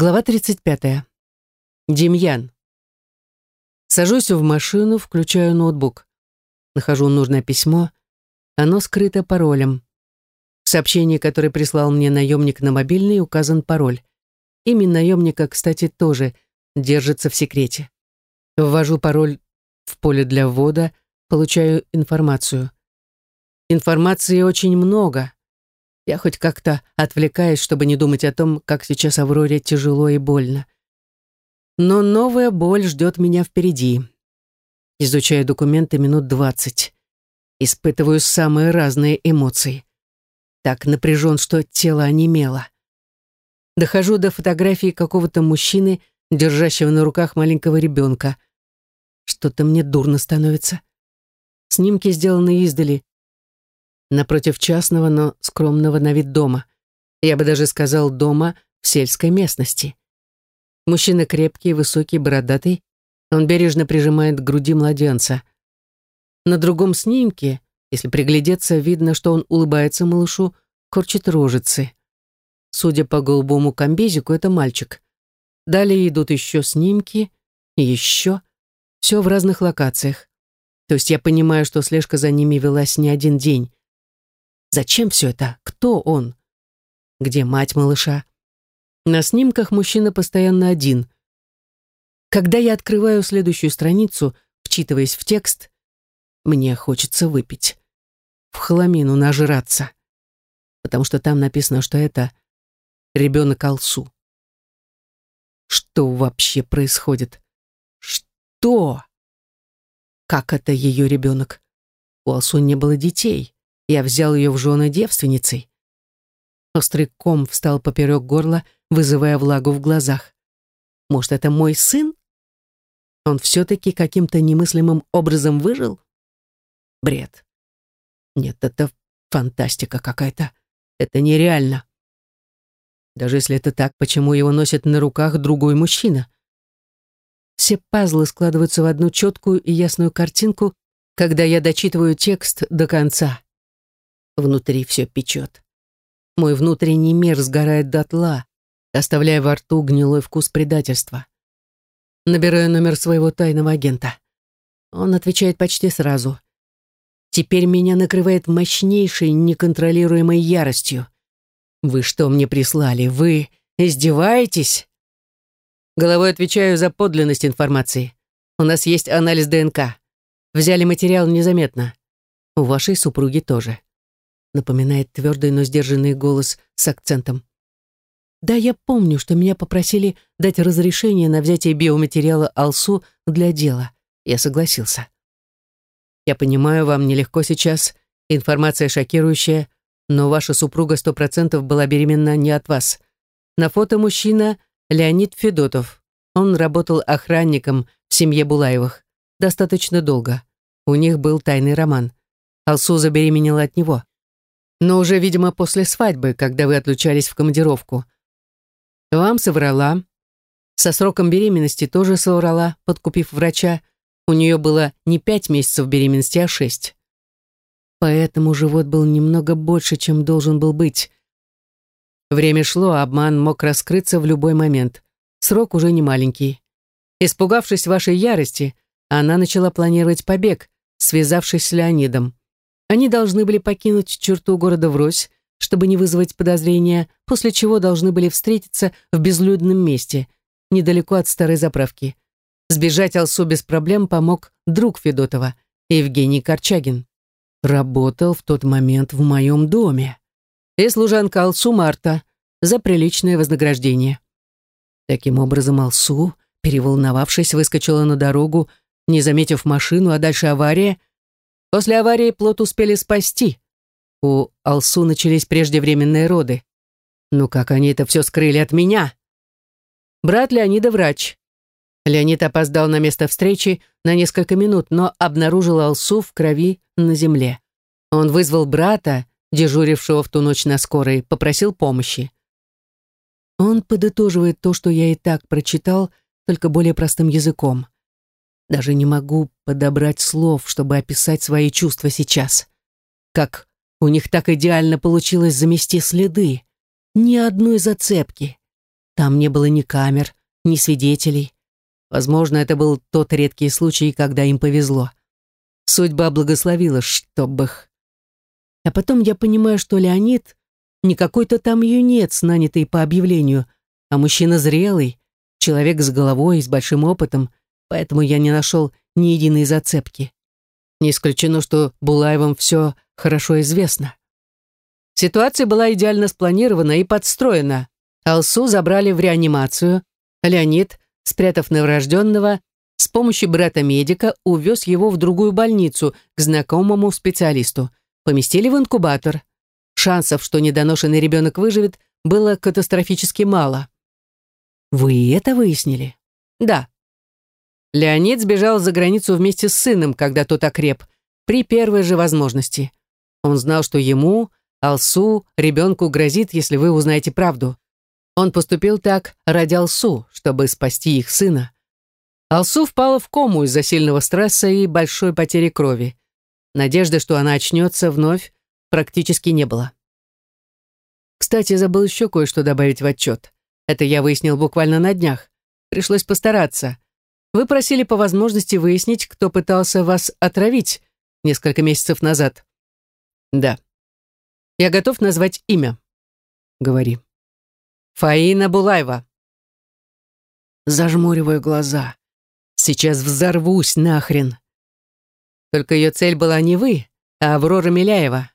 Глава 35. Демьян. Сажусь в машину, включаю ноутбук. Нахожу нужное письмо. Оно скрыто паролем. В сообщении, которое прислал мне наемник на мобильный, указан пароль. Имя наемника, кстати, тоже держится в секрете. Ввожу пароль в поле для ввода, получаю информацию. Информации очень много. Я хоть как-то отвлекаюсь, чтобы не думать о том, как сейчас Авроре тяжело и больно. Но новая боль ждет меня впереди. Изучаю документы минут двадцать. Испытываю самые разные эмоции. Так напряжен, что тело онемело. Дохожу до фотографии какого-то мужчины, держащего на руках маленького ребенка. Что-то мне дурно становится. Снимки сделаны издали, напротив частного, но скромного на вид дома. Я бы даже сказал, дома в сельской местности. Мужчина крепкий, высокий, бородатый. Он бережно прижимает к груди младенца. На другом снимке, если приглядеться, видно, что он улыбается малышу, корчит рожицы. Судя по голубому комбезику, это мальчик. Далее идут еще снимки, и еще. Все в разных локациях. То есть я понимаю, что слежка за ними велась не один день. Зачем все это? Кто он? Где мать малыша? На снимках мужчина постоянно один. Когда я открываю следующую страницу, вчитываясь в текст, мне хочется выпить. В хламину нажраться. Потому что там написано, что это ребенок Алсу. Что вообще происходит? Что? Как это ее ребенок? У Алсу не было детей. Я взял ее в жены девственницей. Острый ком встал поперек горла, вызывая влагу в глазах. Может, это мой сын? Он все-таки каким-то немыслимым образом выжил? Бред. Нет, это фантастика какая-то. Это нереально. Даже если это так, почему его носит на руках другой мужчина? Все пазлы складываются в одну четкую и ясную картинку, когда я дочитываю текст до конца. Внутри все печет. Мой внутренний мир сгорает дотла, оставляя во рту гнилой вкус предательства. Набираю номер своего тайного агента. Он отвечает почти сразу. Теперь меня накрывает мощнейшей, неконтролируемой яростью. «Вы что мне прислали? Вы издеваетесь?» Головой отвечаю за подлинность информации. У нас есть анализ ДНК. Взяли материал незаметно. У вашей супруги тоже напоминает твердый, но сдержанный голос с акцентом. Да, я помню, что меня попросили дать разрешение на взятие биоматериала Алсу для дела. Я согласился. Я понимаю, вам нелегко сейчас, информация шокирующая, но ваша супруга сто процентов была беременна не от вас. На фото мужчина Леонид Федотов. Он работал охранником в семье Булаевых. Достаточно долго. У них был тайный роман. Алсу забеременела от него но уже, видимо, после свадьбы, когда вы отлучались в командировку. Вам соврала. Со сроком беременности тоже соврала, подкупив врача. У нее было не пять месяцев беременности, а шесть. Поэтому живот был немного больше, чем должен был быть. Время шло, а обман мог раскрыться в любой момент. Срок уже не маленький. Испугавшись вашей ярости, она начала планировать побег, связавшись с Леонидом. Они должны были покинуть черту города врозь, чтобы не вызвать подозрения, после чего должны были встретиться в безлюдном месте, недалеко от старой заправки. Сбежать Алсу без проблем помог друг Федотова, Евгений Корчагин. Работал в тот момент в моем доме. И служанка Алсу Марта за приличное вознаграждение. Таким образом, Алсу, переволновавшись, выскочила на дорогу, не заметив машину, а дальше авария, После аварии плод успели спасти. У Алсу начались преждевременные роды. Ну как они это все скрыли от меня? Брат Леонида врач. Леонид опоздал на место встречи на несколько минут, но обнаружил Алсу в крови на земле. Он вызвал брата, дежурившего в ту ночь на скорой, попросил помощи. Он подытоживает то, что я и так прочитал, только более простым языком. Даже не могу подобрать слов, чтобы описать свои чувства сейчас. Как у них так идеально получилось замести следы. Ни одной зацепки. Там не было ни камер, ни свидетелей. Возможно, это был тот редкий случай, когда им повезло. Судьба благословила, чтоб их. А потом я понимаю, что Леонид не какой-то там юнец, нанятый по объявлению, а мужчина зрелый, человек с головой с большим опытом, поэтому я не нашел ни единой зацепки. Не исключено, что Булаевым все хорошо известно. Ситуация была идеально спланирована и подстроена. Алсу забрали в реанимацию. Леонид, спрятав новорожденного, с помощью брата-медика увез его в другую больницу к знакомому специалисту. Поместили в инкубатор. Шансов, что недоношенный ребенок выживет, было катастрофически мало. Вы это выяснили? Да. Леонид сбежал за границу вместе с сыном, когда тот окреп, при первой же возможности. Он знал, что ему, Алсу, ребенку грозит, если вы узнаете правду. Он поступил так ради Алсу, чтобы спасти их сына. Алсу впала в кому из-за сильного стресса и большой потери крови. Надежды, что она очнется вновь, практически не было. Кстати, забыл еще кое-что добавить в отчет. Это я выяснил буквально на днях. Пришлось постараться. Вы просили по возможности выяснить, кто пытался вас отравить несколько месяцев назад. Да. Я готов назвать имя. Говори. Фаина Булаева. Зажмуриваю глаза. Сейчас взорвусь нахрен. Только ее цель была не вы, а Аврора Миляева.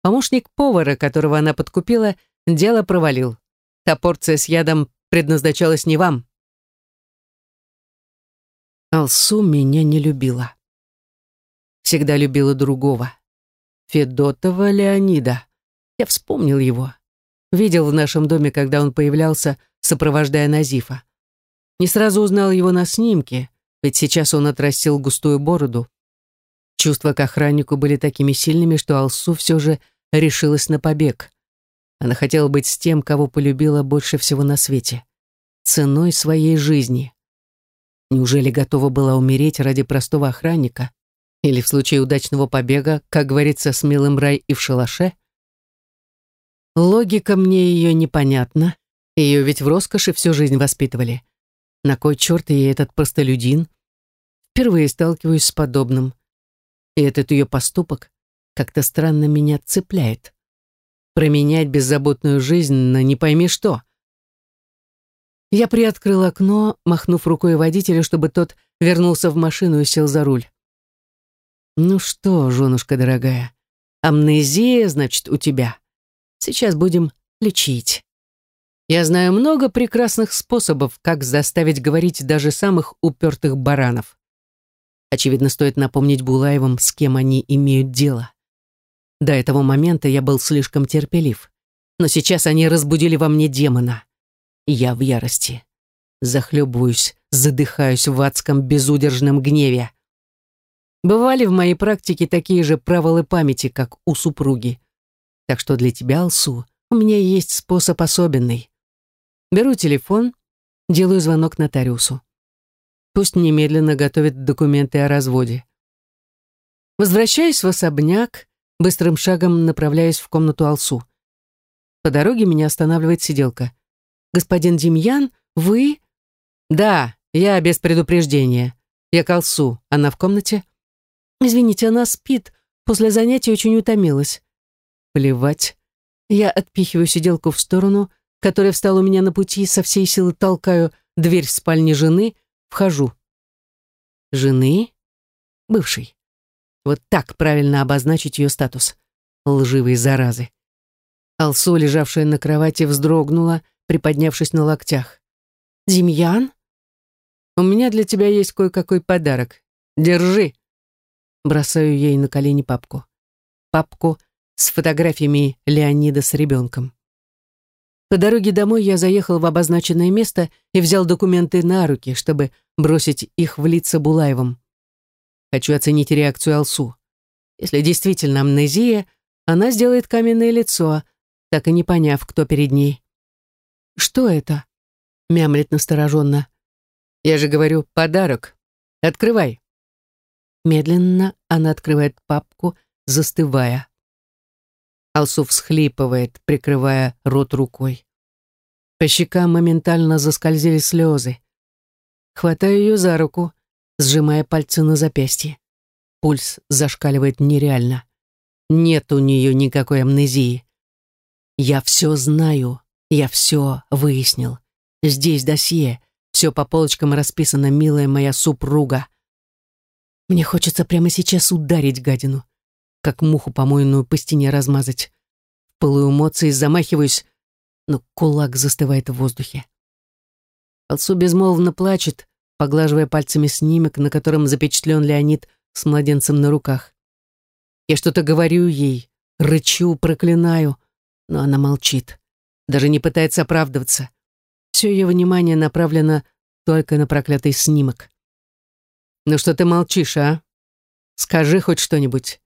Помощник повара, которого она подкупила, дело провалил. Та порция с ядом предназначалась не вам. Алсу меня не любила. Всегда любила другого. Федотова Леонида. Я вспомнил его. Видел в нашем доме, когда он появлялся, сопровождая Назифа. Не сразу узнал его на снимке, ведь сейчас он отрастил густую бороду. Чувства к охраннику были такими сильными, что Алсу все же решилась на побег. Она хотела быть с тем, кого полюбила больше всего на свете. Ценой своей жизни. Неужели готова была умереть ради простого охранника? Или в случае удачного побега, как говорится, смелым рай и в шалаше? Логика мне ее непонятна. Ее ведь в роскоши всю жизнь воспитывали. На кой черт ей этот простолюдин? Впервые сталкиваюсь с подобным и этот ее поступок как-то странно меня цепляет. Променять беззаботную жизнь на не пойми что. Я приоткрыл окно, махнув рукой водителю, чтобы тот вернулся в машину и сел за руль. «Ну что, женушка дорогая, амнезия, значит, у тебя. Сейчас будем лечить. Я знаю много прекрасных способов, как заставить говорить даже самых упертых баранов. Очевидно, стоит напомнить Булаевым, с кем они имеют дело. До этого момента я был слишком терпелив. Но сейчас они разбудили во мне демона. Я в ярости. Захлебываюсь, задыхаюсь в адском безудержном гневе. Бывали в моей практике такие же провалы памяти, как у супруги. Так что для тебя, Алсу, у меня есть способ особенный. Беру телефон, делаю звонок нотариусу. Пусть немедленно готовит документы о разводе. Возвращаюсь в особняк, быстрым шагом направляюсь в комнату Алсу. По дороге меня останавливает сиделка. «Господин Демьян, вы...» «Да, я без предупреждения. Я к Алсу. Она в комнате?» «Извините, она спит. После занятия очень утомилась». «Плевать». Я отпихиваю сиделку в сторону, которая встала у меня на пути, со всей силы толкаю дверь в спальне жены — Вхожу. Жены? Бывшей. Вот так правильно обозначить ее статус. Лживые заразы. Алсу, лежавшая на кровати, вздрогнула, приподнявшись на локтях. «Демьян?» «У меня для тебя есть кое-какой подарок. Держи!» Бросаю ей на колени папку. Папку с фотографиями Леонида с ребенком. По дороге домой я заехал в обозначенное место и взял документы на руки, чтобы бросить их в лица Булаевым. Хочу оценить реакцию Алсу. Если действительно амнезия, она сделает каменное лицо, так и не поняв, кто перед ней. «Что это?» — мямлет настороженно. «Я же говорю, подарок. Открывай». Медленно она открывает папку, застывая. Алсу всхлипывает, прикрывая рот рукой. По щекам моментально заскользили слезы. Хватаю ее за руку, сжимая пальцы на запястье. Пульс зашкаливает нереально. Нет у нее никакой амнезии. Я все знаю, я все выяснил. Здесь досье, все по полочкам расписано, милая моя супруга. Мне хочется прямо сейчас ударить гадину, как муху помойную по стене размазать. В пылу эмоций замахиваюсь, но кулак застывает в воздухе. Алсу безмолвно плачет, поглаживая пальцами снимок, на котором запечатлен Леонид с младенцем на руках. Я что-то говорю ей, рычу, проклинаю, но она молчит, даже не пытается оправдываться. Все ее внимание направлено только на проклятый снимок. «Ну что ты молчишь, а? Скажи хоть что-нибудь».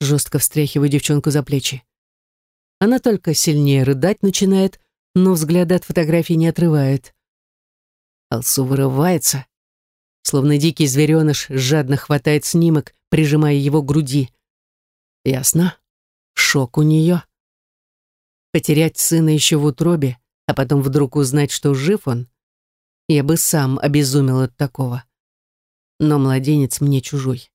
Жестко встряхиваю девчонку за плечи. Она только сильнее рыдать начинает, но взгляда от фотографии не отрывает. Алсу вырывается, словно дикий звереныш жадно хватает снимок, прижимая его к груди. Ясно? Шок у нее. Потерять сына еще в утробе, а потом вдруг узнать, что жив он, я бы сам обезумел от такого. Но младенец мне чужой.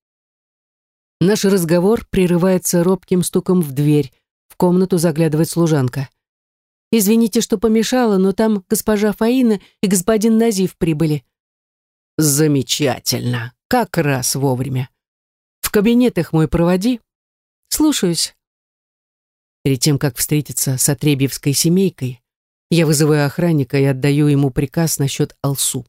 Наш разговор прерывается робким стуком в дверь, в комнату заглядывает служанка. «Извините, что помешала, но там госпожа Фаина и господин Назив прибыли». «Замечательно. Как раз вовремя. В кабинет их мой проводи». «Слушаюсь». Перед тем, как встретиться с Отребьевской семейкой, я вызываю охранника и отдаю ему приказ насчет Алсу.